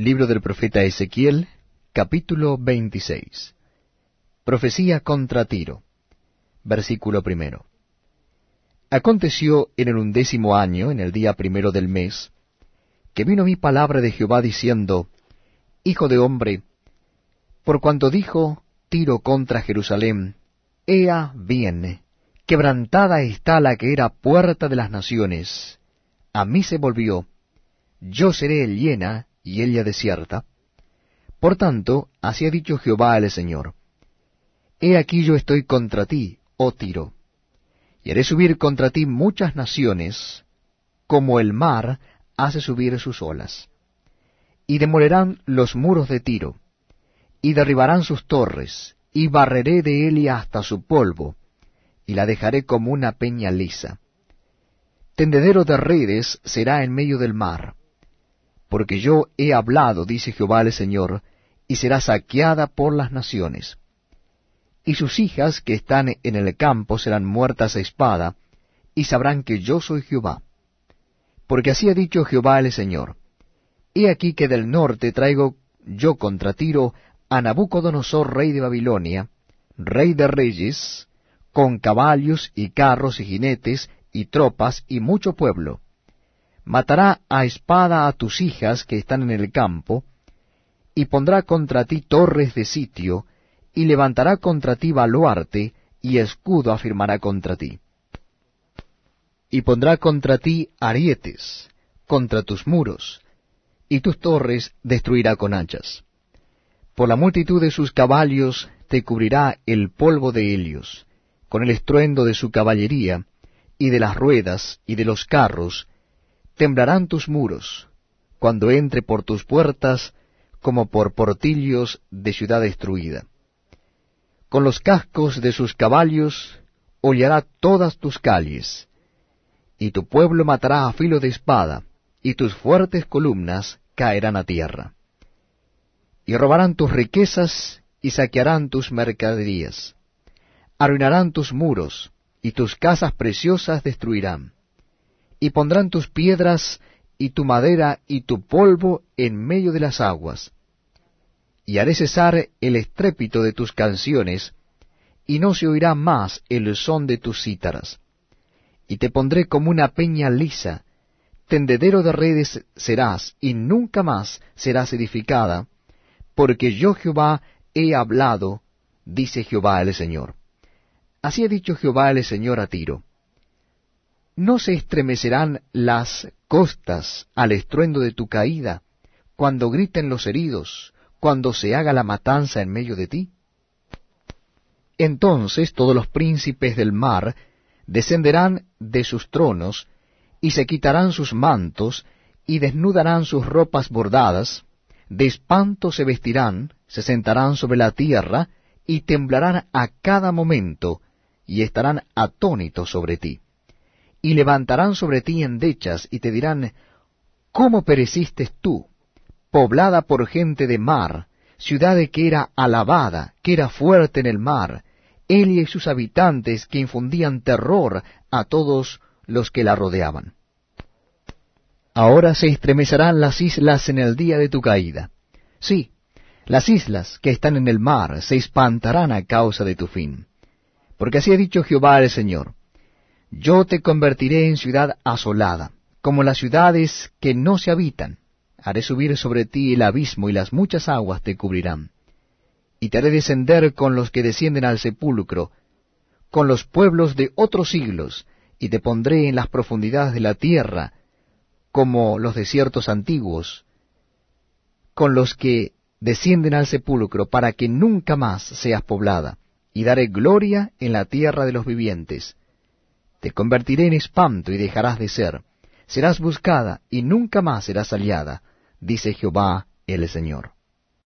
Libro del profeta Ezequiel, capítulo 26. Profecía contra Tiro. Versículo primero. Aconteció en el undécimo año, en el día primero del mes, que vino mi palabra de Jehová diciendo, Hijo de hombre, por cuanto dijo Tiro contra Jerusalén, Ea bien, quebrantada está la que era puerta de las naciones, a mí se volvió, yo seré llena y ella desierta. Por tanto, así ha dicho Jehová el Señor, He aquí yo estoy contra ti, oh Tiro, y haré subir contra ti muchas naciones, como el mar hace subir sus olas. Y demolerán los muros de Tiro, y derribarán sus torres, y barreré de Elia hasta su polvo, y la dejaré como una peña lisa. Tendedero de redes será en medio del mar, porque yo he hablado, dice Jehová el Señor, y será saqueada por las naciones. Y sus hijas que están en el campo serán muertas a espada, y sabrán que yo soy Jehová. Porque así ha dicho Jehová el Señor, He aquí que del norte traigo yo contra Tiro a Nabucodonosor rey de Babilonia, rey de reyes, con caballos y carros y jinetes y tropas y mucho pueblo matará a espada a tus hijas que están en el campo, y pondrá contra ti torres de sitio, y levantará contra ti baluarte, y escudo afirmará contra ti. Y pondrá contra ti arietes, contra tus muros, y tus torres destruirá con hachas. Por la multitud de sus caballos te cubrirá el polvo de Helios, con el estruendo de su caballería, y de las ruedas, y de los carros, temblarán tus muros, cuando entre por tus puertas como por portillos de ciudad destruida. Con los cascos de sus caballos hollará todas tus calles, y tu pueblo matará a filo de espada, y tus fuertes columnas caerán a tierra. Y robarán tus riquezas y saquearán tus mercaderías. Arruinarán tus muros, y tus casas preciosas destruirán y pondrán tus piedras y tu madera y tu polvo en medio de las aguas. Y haré cesar el estrépito de tus canciones, y no se oirá más el son de tus cítaras. Y te pondré como una peña lisa, tendedero de redes serás, y nunca más serás edificada, porque yo Jehová he hablado, dice Jehová el Señor. Así ha dicho Jehová el Señor a Tiro ¿No se estremecerán las costas al estruendo de tu caída, cuando griten los heridos, cuando se haga la matanza en medio de ti? Entonces todos los príncipes del mar descenderán de sus tronos, y se quitarán sus mantos, y desnudarán sus ropas bordadas, de espanto se vestirán, se sentarán sobre la tierra, y temblarán a cada momento, y estarán atónitos sobre ti y levantarán sobre ti endechas, y te dirán, ¿Cómo pereciste tú, poblada por gente de mar, ciudad que era alabada, que era fuerte en el mar, Elia y sus habitantes que infundían terror a todos los que la rodeaban? Ahora se estremecerán las islas en el día de tu caída. Sí, las islas que están en el mar se espantarán a causa de tu fin. Porque así ha dicho Jehová el Señor, yo te convertiré en ciudad asolada, como las ciudades que no se habitan. Haré subir sobre ti el abismo y las muchas aguas te cubrirán. Y te haré descender con los que descienden al sepulcro, con los pueblos de otros siglos, y te pondré en las profundidades de la tierra, como los desiertos antiguos, con los que descienden al sepulcro, para que nunca más seas poblada, y daré gloria en la tierra de los vivientes te convertiré en espanto y dejarás de ser. Serás buscada y nunca más serás hallada, dice Jehová el Señor.